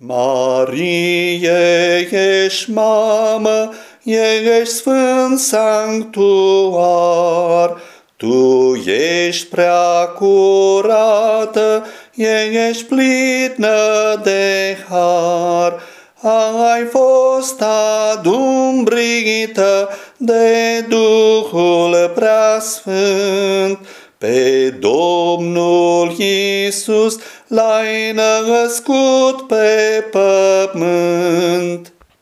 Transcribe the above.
Marie, ești mamă, ești sfânt sanctuar, tu ești prea curată, ești plină de har. Ai fost adumbrită de Duhul Preasfânt, pe Domnul Iisus l-ai născut pe pământ.